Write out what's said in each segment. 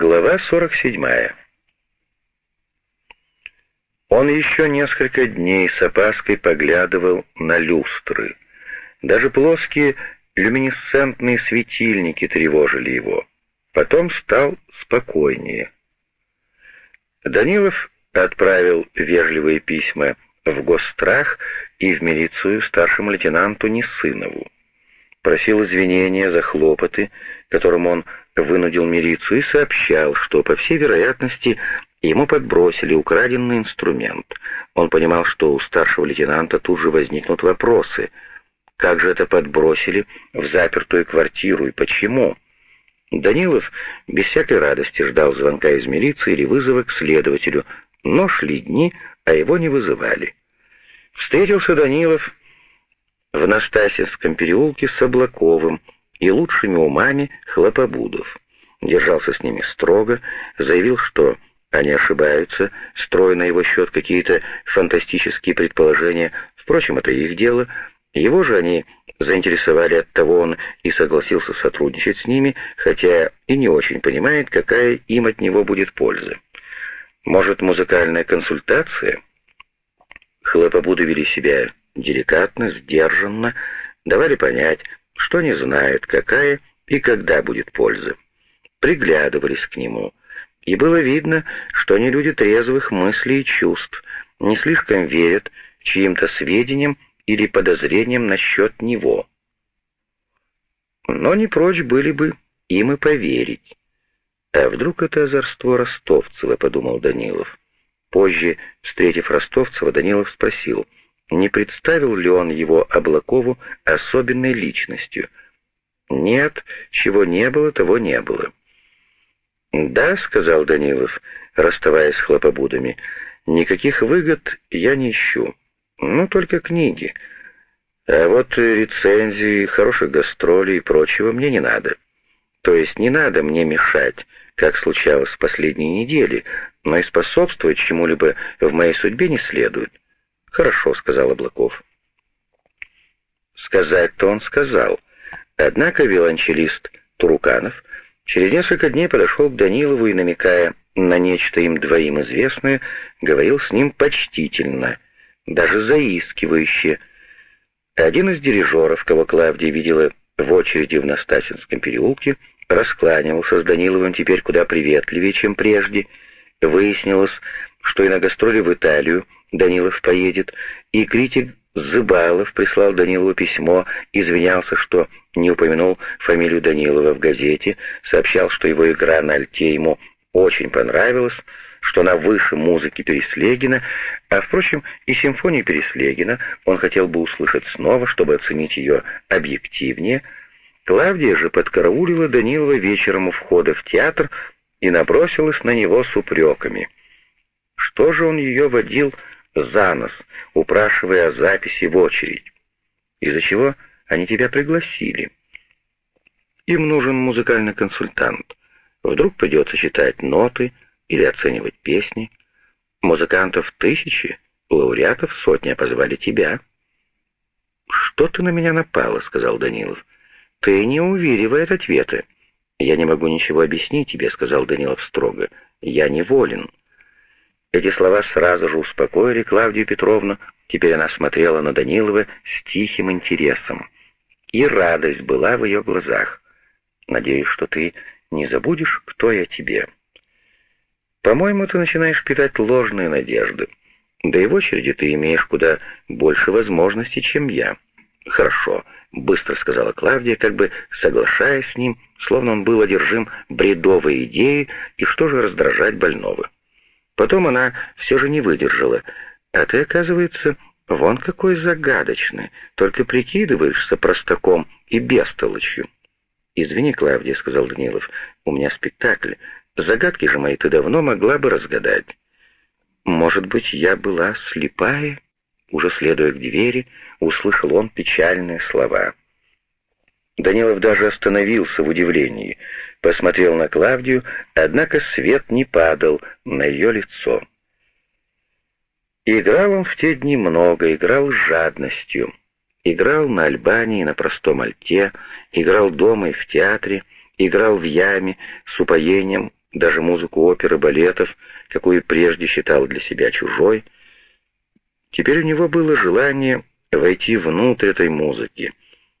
Глава 47. Он еще несколько дней с опаской поглядывал на люстры. Даже плоские люминесцентные светильники тревожили его. Потом стал спокойнее. Данилов отправил вежливые письма в Госстрах и в милицию старшему лейтенанту Несынову. Просил извинения за хлопоты, которым он вынудил милицию, и сообщал, что, по всей вероятности, ему подбросили украденный инструмент. Он понимал, что у старшего лейтенанта тут же возникнут вопросы. Как же это подбросили в запертую квартиру и почему? Данилов без всякой радости ждал звонка из милиции или вызова к следователю, но шли дни, а его не вызывали. Встретился Данилов в Настасьевском переулке с Облаковым и лучшими умами хлопобудов. Держался с ними строго, заявил, что они ошибаются, строя на его счет какие-то фантастические предположения. Впрочем, это их дело. Его же они заинтересовали, оттого он и согласился сотрудничать с ними, хотя и не очень понимает, какая им от него будет польза. Может, музыкальная консультация? Хлопобуды вели себя деликатно, сдержанно, давали понять, что не знают, какая и когда будет польза. Приглядывались к нему, и было видно, что они люди трезвых мыслей и чувств, не слишком верят чьим-то сведениям или подозрениям насчет него. Но не прочь были бы им и поверить. А вдруг это озорство Ростовцева, подумал Данилов. Позже, встретив Ростовцева, Данилов спросил, не представил ли он его Облакову особенной личностью. Нет, чего не было, того не было. «Да», — сказал Данилов, расставаясь с хлопобудами, — «никаких выгод я не ищу. Ну, только книги. А вот рецензии, хороших гастролей и прочего мне не надо. То есть не надо мне мешать, как случалось в последние недели, но и способствовать чему-либо в моей судьбе не следует. «Хорошо», — сказал Облаков. Сказать-то он сказал. Однако виолончелист Туруканов через несколько дней подошел к Данилову и, намекая на нечто им двоим известное, говорил с ним почтительно, даже заискивающе. Один из дирижеров, кого Клавдия видела в очереди в Настасинском переулке, раскланивался с Даниловым теперь куда приветливее, чем прежде. Выяснилось, что и на гастроли в Италию Данилов поедет, и критик Зыбалов прислал Данилову письмо, извинялся, что не упомянул фамилию Данилова в газете, сообщал, что его игра на альте ему очень понравилась, что она выше музыки Переслегина, а, впрочем, и симфонию Переслегина он хотел бы услышать снова, чтобы оценить ее объективнее. Клавдия же подкараулила Данилова вечером у входа в театр и набросилась на него с упреками. Что же он ее водил за нос, упрашивая о записи в очередь. Из-за чего они тебя пригласили? Им нужен музыкальный консультант. Вдруг придется читать ноты или оценивать песни. Музыкантов тысячи, лауреатов сотни, позвали тебя. «Что ты на меня напала?» — сказал Данилов. «Ты не уверивает ответы». «Я не могу ничего объяснить тебе», — сказал Данилов строго. «Я неволен». Эти слова сразу же успокоили Клавдию Петровну. Теперь она смотрела на Данилова с тихим интересом. И радость была в ее глазах. «Надеюсь, что ты не забудешь, кто я тебе». «По-моему, ты начинаешь питать ложные надежды. Да и в очереди ты имеешь куда больше возможностей, чем я». «Хорошо», — быстро сказала Клавдия, как бы соглашаясь с ним, словно он был одержим бредовой идеей, и что же раздражать больного. Потом она все же не выдержала. «А ты, оказывается, вон какой загадочный, только прикидываешься простаком и бестолочью». «Извини, Клавдия», — сказал Данилов, — «у меня спектакль. Загадки же мои ты давно могла бы разгадать». «Может быть, я была слепая?» Уже следуя к двери, услышал он печальные слова. Данилов даже остановился в удивлении, посмотрел на Клавдию, однако свет не падал на ее лицо. Играл он в те дни много, играл с жадностью. Играл на Альбании, на простом альте, играл дома и в театре, играл в яме с упоением, даже музыку оперы, балетов, какую прежде считал для себя чужой. Теперь у него было желание войти внутрь этой музыки,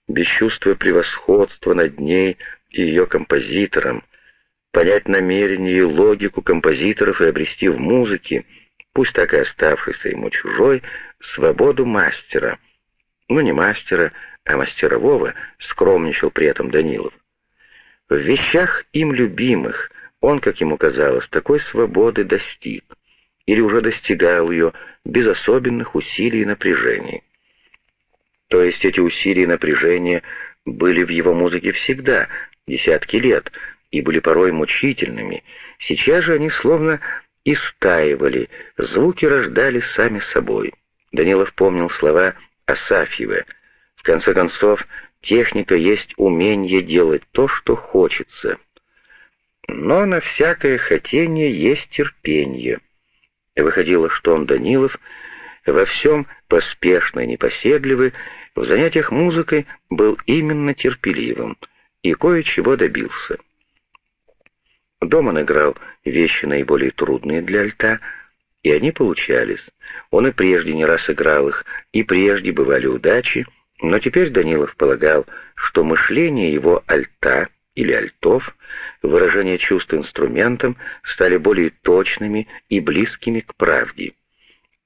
без чувства превосходства над ней и ее композитором, понять намерение и логику композиторов и обрести в музыке, пусть так и оставшейся ему чужой, свободу мастера. Ну, не мастера, а мастерового, скромничал при этом Данилов. В вещах им любимых он, как ему казалось, такой свободы достиг, или уже достигал ее без особенных усилий и напряжений. То есть эти усилия и напряжения были в его музыке всегда, десятки лет, и были порой мучительными. Сейчас же они словно истаивали, звуки рождались сами собой. Данилов помнил слова Асафьева. В конце концов, техника есть умение делать то, что хочется. Но на всякое хотение есть терпение. Выходило, что он, Данилов, во всем поспешный, непоседливый, в занятиях музыкой был именно терпеливым и кое-чего добился. Дома он играл вещи наиболее трудные для альта, и они получались. Он и прежде не раз играл их, и прежде бывали удачи, но теперь Данилов полагал, что мышление его альта или альтов, выражение чувств инструментом стали более точными и близкими к правде.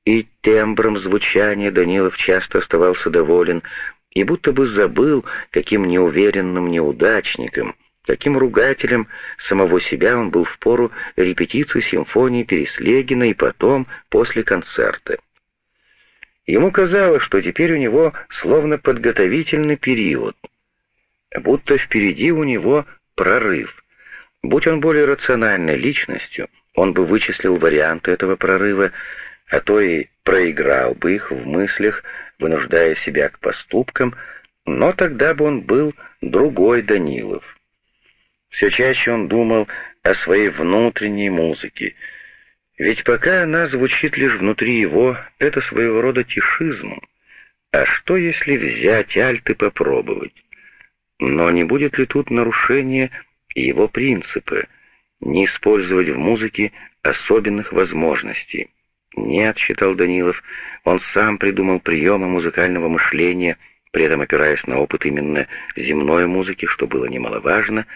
И тембром звучания Данилов часто оставался доволен и будто бы забыл, каким неуверенным неудачником, каким ругателем самого себя он был в пору репетиции симфонии Переслегина и потом, после концерта. Ему казалось, что теперь у него словно подготовительный период, будто впереди у него прорыв. Будь он более рациональной личностью, он бы вычислил варианты этого прорыва, а то и проиграл бы их в мыслях, вынуждая себя к поступкам, но тогда бы он был другой Данилов. Все чаще он думал о своей внутренней музыке, ведь пока она звучит лишь внутри его, это своего рода тишизм. А что, если взять альт и попробовать? Но не будет ли тут нарушения его принципа, не использовать в музыке особенных возможностей? Нет, считал Данилов, он сам придумал приемы музыкального мышления, при этом опираясь на опыт именно земной музыки, что было немаловажно,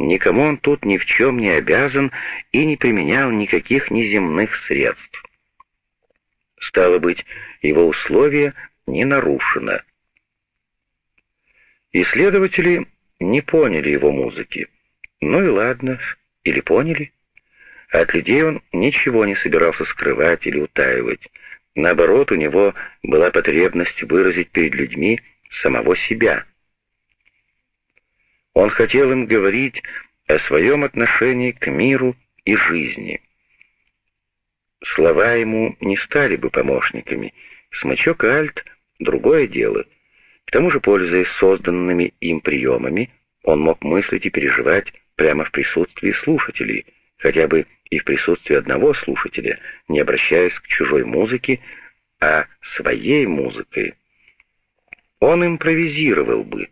Никому он тут ни в чем не обязан и не применял никаких неземных средств. Стало быть, его условие не нарушено. Исследователи не поняли его музыки. Ну и ладно, или поняли. От людей он ничего не собирался скрывать или утаивать. Наоборот, у него была потребность выразить перед людьми самого себя — он хотел им говорить о своем отношении к миру и жизни. Слова ему не стали бы помощниками. Смычок альт — другое дело. К тому же, пользуясь созданными им приемами, он мог мыслить и переживать прямо в присутствии слушателей, хотя бы и в присутствии одного слушателя, не обращаясь к чужой музыке, а своей музыкой. Он импровизировал бы,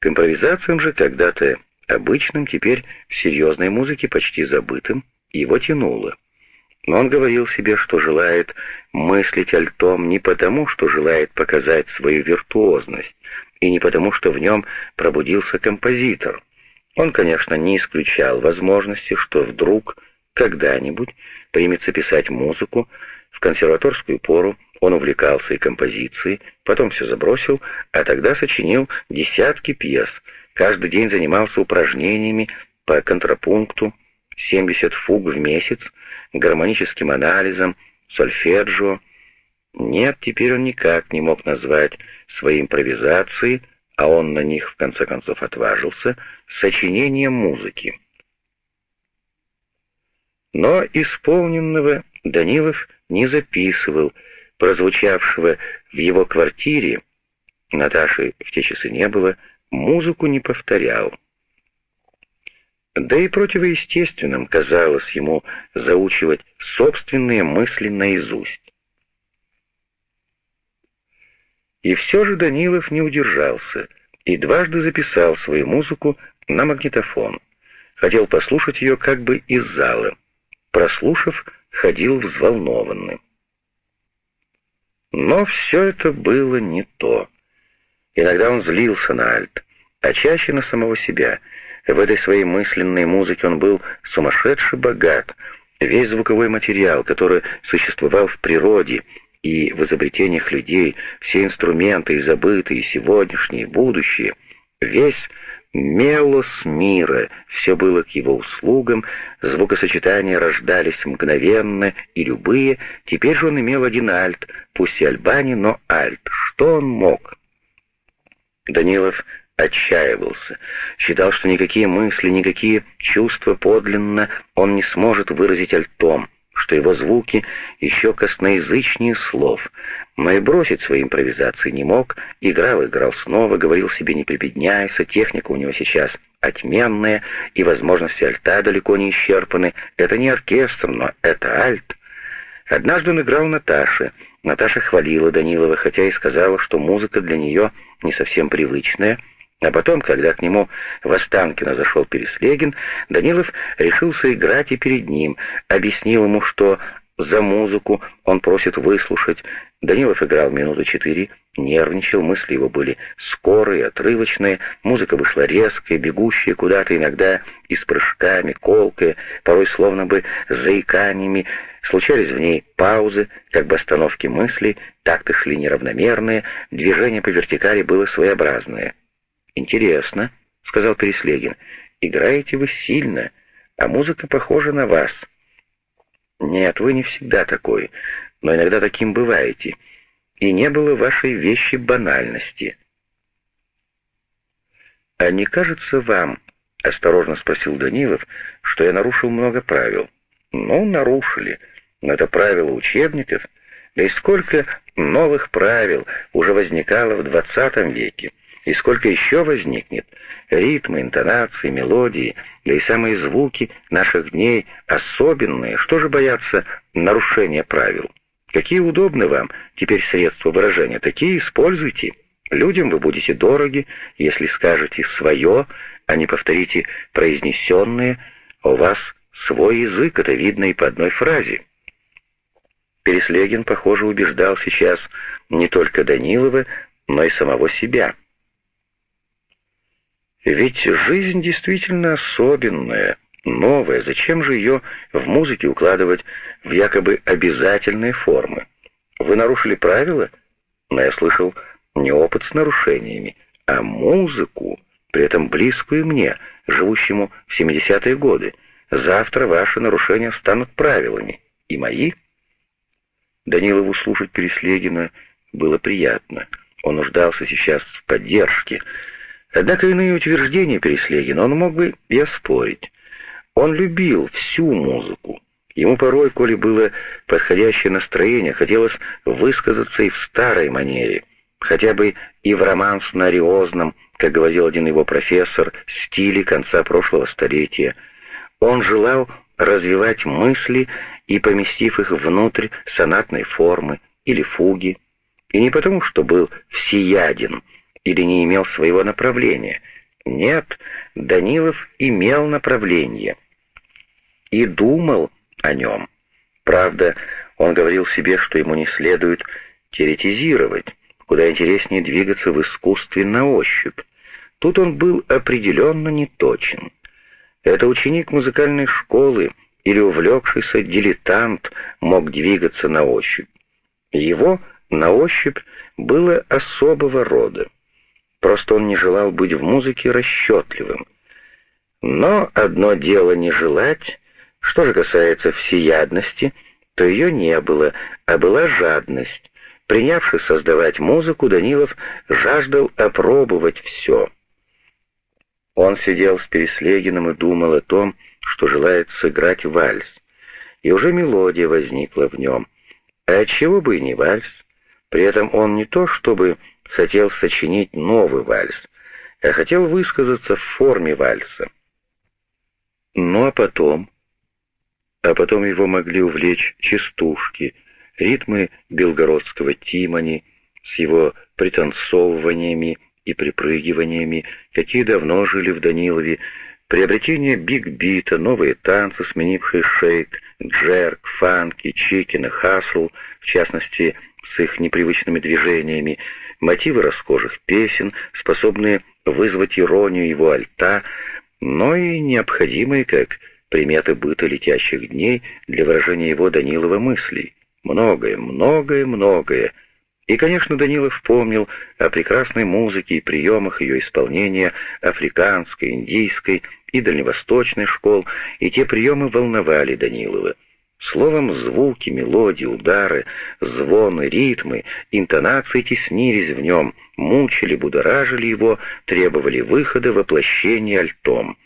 к импровизациям же когда-то обычным, теперь в серьезной музыке почти забытым, его тянуло. Но он говорил себе, что желает мыслить альтом не потому, что желает показать свою виртуозность, и не потому, что в нем пробудился композитор. Он, конечно, не исключал возможности, что вдруг, когда-нибудь, примется писать музыку, в консерваторскую пору он увлекался и композицией, потом все забросил, а тогда сочинил десятки пьес, каждый день занимался упражнениями по контрапункту, 70 фуг в месяц, гармоническим анализом, сольфеджио. Нет, теперь он никак не мог назвать свои импровизации, а он на них в конце концов отважился, сочинением музыки. Но исполненного Данилов не записывал, прозвучавшего в его квартире, Наташи в те часы не было, музыку не повторял. Да и противоестественным казалось ему заучивать собственные мысли наизусть. И все же Данилов не удержался и дважды записал свою музыку на магнитофон. хотел послушать ее как бы из зала. Прослушав, ходил взволнованным. Но все это было не то. Иногда он злился на Альт, а чаще на самого себя. В этой своей мысленной музыке он был сумасшедше богат. Весь звуковой материал, который существовал в природе и в изобретениях людей, все инструменты, и забытые, и сегодняшние, и будущие, весь мелос мира, все было к его услугам, звукосочетания рождались мгновенно и любые, теперь же он имел один альт, пусть и альбани, но альт. Что он мог? Данилов отчаивался, считал, что никакие мысли, никакие чувства подлинно он не сможет выразить альтом, что его звуки еще косноязычнее слов, но и бросить свои импровизации не мог, играл, играл снова, говорил себе не прибедняйся, техника у него сейчас отменная, и возможности альта далеко не исчерпаны, это не оркестр, но это альт. Однажды он играл Наташе, Наташа хвалила Данилова, хотя и сказала, что музыка для нее не совсем привычная, а потом, когда к нему в Останкино зашел Переслегин, Данилов решился играть и перед ним, объяснил ему, что за музыку он просит выслушать. Данилов играл минуты четыре, нервничал, мысли его были скорые, отрывочные, музыка вышла резкая, бегущая куда-то, иногда и с прыжками, колкая, порой словно бы заиканиями. Случались в ней паузы, как бы остановки мыслей, такты шли неравномерные, движение по вертикали было своеобразное. «Интересно», — сказал Переслегин, — «играете вы сильно, а музыка похожа на вас». «Нет, вы не всегда такой, но иногда таким бываете, и не было вашей вещи банальности». «А не кажется вам, — осторожно спросил Данилов, — что я нарушил много правил?» «Ну, нарушили, но это правила учебников, да и сколько новых правил уже возникало в двадцатом веке». И сколько еще возникнет, ритмы, интонации, мелодии, да и самые звуки наших дней особенные, что же бояться нарушения правил? Какие удобны вам теперь средства выражения, такие используйте. Людям вы будете дороги, если скажете «свое», а не повторите произнесенные, у вас свой язык, это видно и по одной фразе. Переслегин, похоже, убеждал сейчас не только Данилова, но и самого себя. Ведь жизнь действительно особенная, новая. Зачем же ее в музыке укладывать в якобы обязательные формы? Вы нарушили правила? Но я слышал не опыт с нарушениями, а музыку, при этом близкую мне, живущему в 70-е годы. Завтра ваши нарушения станут правилами. И мои? Данилову слушать Переслегина было приятно. Он нуждался сейчас в поддержке, Однако иные утверждения Переслегина он мог бы и оспорить. Он любил всю музыку. Ему порой, коли было подходящее настроение, хотелось высказаться и в старой манере, хотя бы и в романсно-ариозном, как говорил один его профессор, стиле конца прошлого столетия. Он желал развивать мысли и, поместив их внутрь сонатной формы или фуги, и не потому, что был всеяден, или не имел своего направления. Нет, Данилов имел направление и думал о нем. Правда, он говорил себе, что ему не следует теоретизировать, куда интереснее двигаться в искусстве на ощупь. Тут он был определенно неточен. Это ученик музыкальной школы или увлекшийся дилетант мог двигаться на ощупь. Его на ощупь было особого рода. Просто он не желал быть в музыке расчетливым. Но одно дело не желать, что же касается всеядности, то ее не было, а была жадность. Принявшись создавать музыку, Данилов жаждал опробовать все. Он сидел с Переслегиным и думал о том, что желает сыграть вальс. И уже мелодия возникла в нем. А отчего бы и не вальс? При этом он не то чтобы хотел сочинить новый вальс, а хотел высказаться в форме вальса. Ну а потом... А потом его могли увлечь частушки, ритмы белгородского тимани с его пританцовываниями и припрыгиваниями, какие давно жили в Данилове, приобретение биг-бита, новые танцы, сменившие шейк, джерк, фанки, чикен и хасл, в частности, с их непривычными движениями, мотивы расхожих песен, способные вызвать иронию его альта, но и необходимые как приметы быта летящих дней для выражения его Данилова мыслей. Многое, многое, многое. И, конечно, Данилов помнил о прекрасной музыке и приемах ее исполнения африканской, индийской и дальневосточной школ, и те приемы волновали Данилова. Словом, звуки, мелодии, удары, звоны, ритмы, интонации теснились в нем, мучили, будоражили его, требовали выхода воплощения альтом.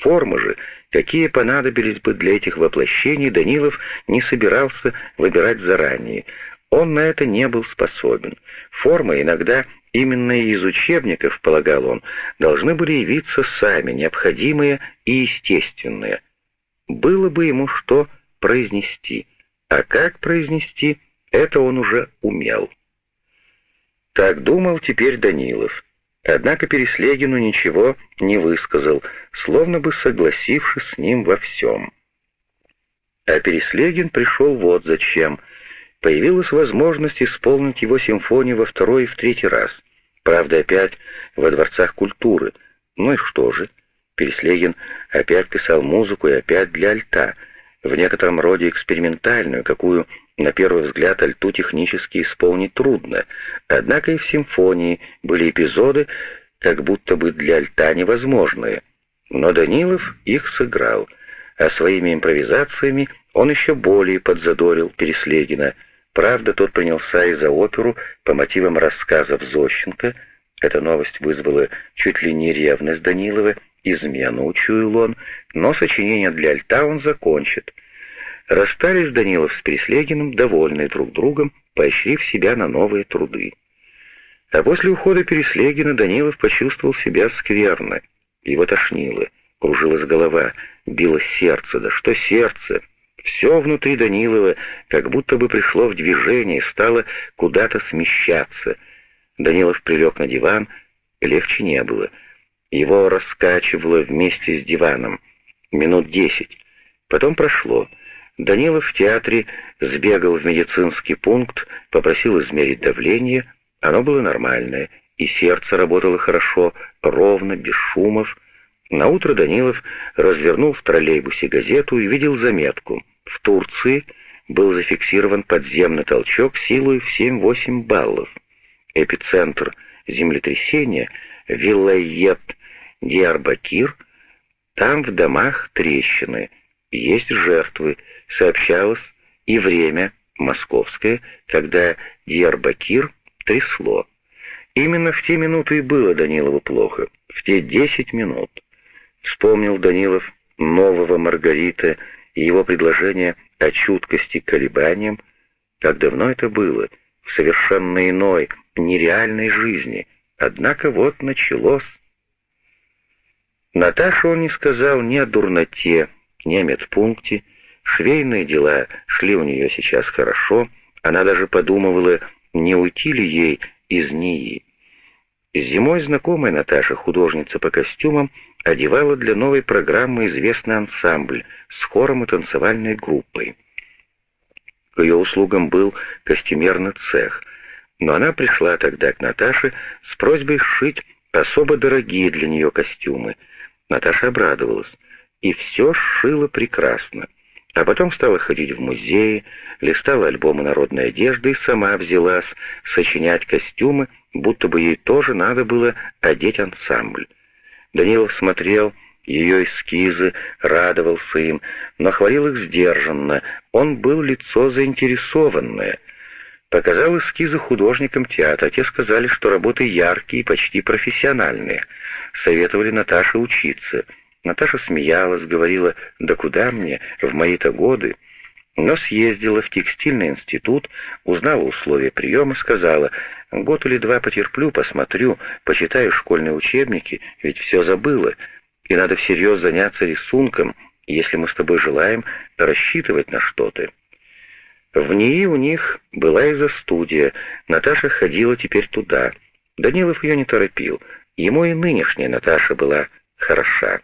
Формы же, какие понадобились бы для этих воплощений, Данилов не собирался выбирать заранее. Он на это не был способен. Формы иногда именно из учебников, полагал он, должны были явиться сами, необходимые и естественные. Было бы ему что произнести, а как произнести, это он уже умел. Так думал теперь Данилов. Однако Переслегину ничего не высказал, словно бы согласившись с ним во всем. А Переслегин пришел вот зачем. Появилась возможность исполнить его симфонию во второй и в третий раз. Правда, опять во дворцах культуры. Ну и что же? Переслегин опять писал музыку и опять для альта — в некотором роде экспериментальную, какую, на первый взгляд, альту технически исполнить трудно. Однако и в симфонии были эпизоды, как будто бы для альта невозможные. Но Данилов их сыграл, а своими импровизациями он еще более подзадорил Переслегина. Правда, тот принялся и за оперу по мотивам рассказов Зощенко. Эта новость вызвала чуть ли не ревность Данилова, измену учуял он, но сочинение для альта он закончит. Расстались Данилов с Переслегиным, довольные друг другом, поощрив себя на новые труды. А после ухода Переслегина Данилов почувствовал себя скверно. Его тошнило, кружилась голова, било сердце. Да что сердце? Все внутри Данилова как будто бы пришло в движение стало куда-то смещаться. Данилов прилег на диван, легче не было — его раскачивало вместе с диваном. Минут десять. Потом прошло. Данилов в театре сбегал в медицинский пункт, попросил измерить давление. Оно было нормальное, и сердце работало хорошо, ровно, без шумов. Наутро Данилов развернул в троллейбусе газету и видел заметку. В Турции был зафиксирован подземный толчок силой в 7-8 баллов. Эпицентр землетрясения — Вилайет Диарбакир, там в домах трещины, есть жертвы, сообщалось и время московское, когда Диарбакир трясло. Именно в те минуты и было Данилову плохо, в те десять минут. Вспомнил Данилов нового Маргарита и его предложение о чуткости к колебаниям, как давно это было, в совершенно иной, нереальной жизни. Однако вот началось Наташа он не сказал ни о дурноте, ни о медпункте. Швейные дела шли у нее сейчас хорошо. Она даже подумывала, не уйти ли ей из НИИ. Зимой знакомая Наташа, художница по костюмам, одевала для новой программы известный ансамбль с хором и танцевальной группой. К ее услугам был костюмерный цех, но она пришла тогда к Наташе с просьбой сшить особо дорогие для нее костюмы — Наташа обрадовалась и все сшила прекрасно. А потом стала ходить в музеи, листала альбомы народной одежды и сама взялась сочинять костюмы, будто бы ей тоже надо было одеть ансамбль. Данилов смотрел ее эскизы, радовался им, но хвалил их сдержанно. Он был лицо заинтересованное. Показал эскизы художникам театра. Те сказали, что работы яркие и почти профессиональные — советовали Наташе учиться. Наташа смеялась, говорила, да куда мне, в мои-то годы. Но съездила в текстильный институт, узнала условия приема, сказала, год или два потерплю, посмотрю, почитаю школьные учебники, ведь все забыла, и надо всерьез заняться рисунком, если мы с тобой желаем рассчитывать на что-то. В ней у них была и за студия, Наташа ходила теперь туда. Данилов ее не торопил, Ему и нынешняя Наташа была хороша.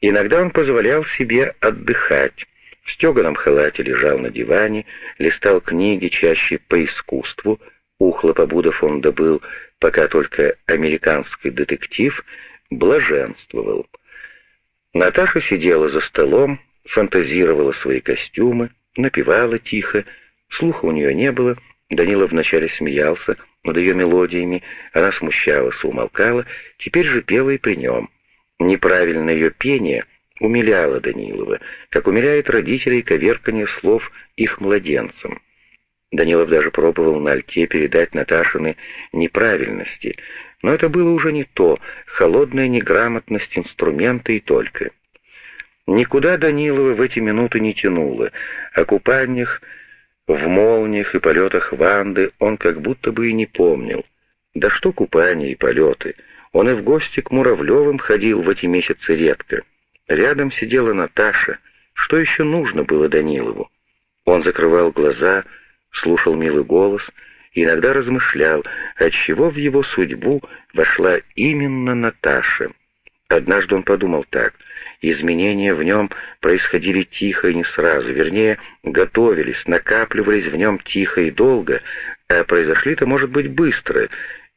Иногда он позволял себе отдыхать. В стеганом халате лежал на диване, листал книги чаще по искусству, у хлопобудов он добыл пока только американский детектив, блаженствовал. Наташа сидела за столом, фантазировала свои костюмы, напевала тихо, слуха у нее не было, Данила вначале смеялся над ее мелодиями, она смущалась и умолкала, теперь же пела и при нем. Неправильное ее пение умиляло Данилова, как умиляет родителей коверканье слов их младенцам. Данилов даже пробовал на альте передать Наташины неправильности, но это было уже не то, холодная неграмотность инструмента и только. Никуда Данилова в эти минуты не тянуло, о купаниях, в молниях и полетах Ванды он как будто бы и не помнил. Да что купания и полеты, он и в гости к Муравлевым ходил в эти месяцы редко. Рядом сидела Наташа, что еще нужно было Данилову? Он закрывал глаза, слушал милый голос иногда размышлял, отчего в его судьбу вошла именно Наташа. Однажды он подумал так, изменения в нем происходили тихо и не сразу, вернее, готовились, накапливались в нем тихо и долго, а произошли-то, может быть, быстро.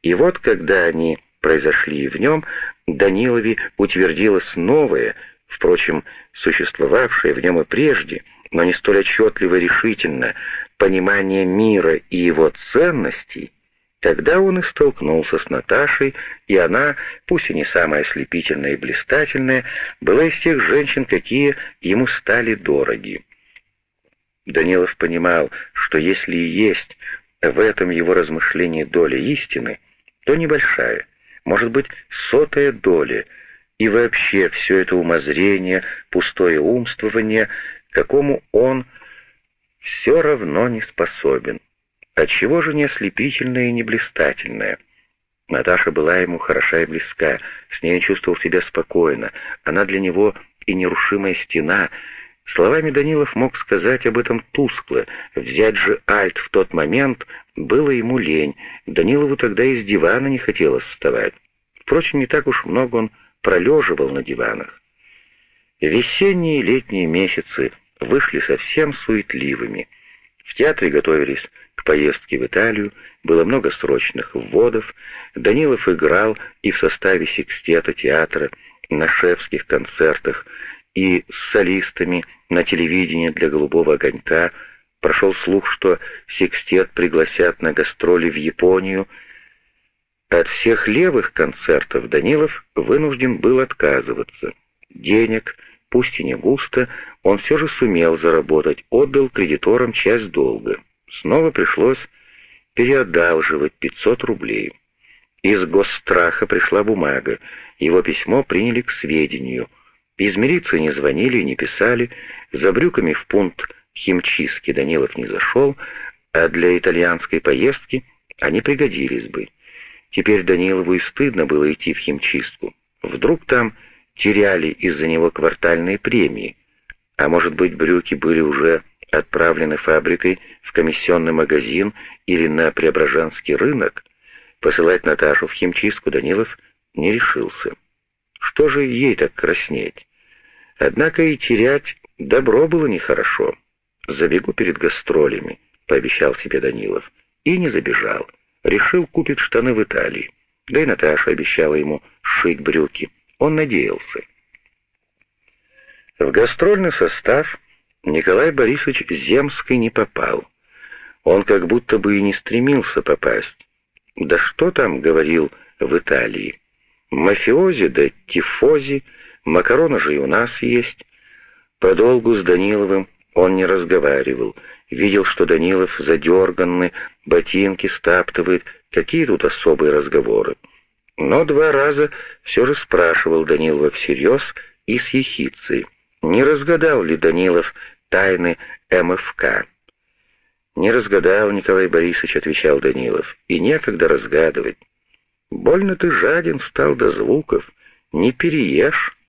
И вот, когда они произошли в нем, Данилове утвердилось новое, впрочем, существовавшее в нем и прежде, но не столь отчетливо и решительно, понимание мира и его ценностей, тогда он и столкнулся с Наташей, и она, пусть и не самая ослепительная и блистательная, была из тех женщин, какие ему стали дороги. Данилов понимал, что если и есть в этом его размышлении доля истины, то небольшая, может быть, сотая доля, и вообще все это умозрение, пустое умствование, какому он все равно не способен. Отчего же не ослепительная и не блистательная? Наташа была ему хороша и близка, с ней чувствовал себя спокойно, она для него и нерушимая стена. Словами Данилов мог сказать об этом тускло, взять же альт в тот момент было ему лень, Данилову тогда из дивана не хотелось вставать. Впрочем, не так уж много он пролеживал на диванах. Весенние и летние месяцы вышли совсем суетливыми. В театре готовились к поездке в Италию, было много срочных вводов, Данилов играл и в составе секстета театра, на шефских концертах, и с солистами на телевидении для «Голубого огонька», прошел слух, что секстет пригласят на гастроли в Японию. От всех левых концертов Данилов вынужден был отказываться. Денег, пусть и не густо, он все же сумел заработать, отдал кредиторам часть долга. Снова пришлось переодалживать 500 рублей. Из госстраха пришла бумага, его письмо приняли к сведению. Из милиции не звонили не писали, за брюками в пункт химчистки Данилов не зашел, а для итальянской поездки они пригодились бы. Теперь Данилову и стыдно было идти в химчистку. Вдруг там теряли из-за него квартальные премии, а может быть брюки были уже отправлены фабрикой в комиссионный магазин или на Преображенский рынок, посылать Наташу в химчистку Данилов не решился. Что же ей так краснеть? Однако и терять добро было нехорошо. «Забегу перед гастролями», — пообещал себе Данилов. И не забежал. Решил купить штаны в Италии. Да и Наташа обещала ему шить брюки. Он надеялся. В гастрольный состав Николай Борисович Земский не попал. Он как будто бы и не стремился попасть. Да что там, говорил, в Италии. Мафиози да тифози, макароны же и у нас есть. Подолгу с Даниловым он не разговаривал, видел, что Данилов задерганный, ботинки стаптывает, какие тут особые разговоры. Но два раза все же спрашивал Данилова всерьез и с ехицей. Не разгадал ли Данилов тайны МФК? «Не разгадал, Николай Борисович», — отвечал Данилов, — «и некогда разгадывать. Больно ты жаден стал до звуков, не переешь».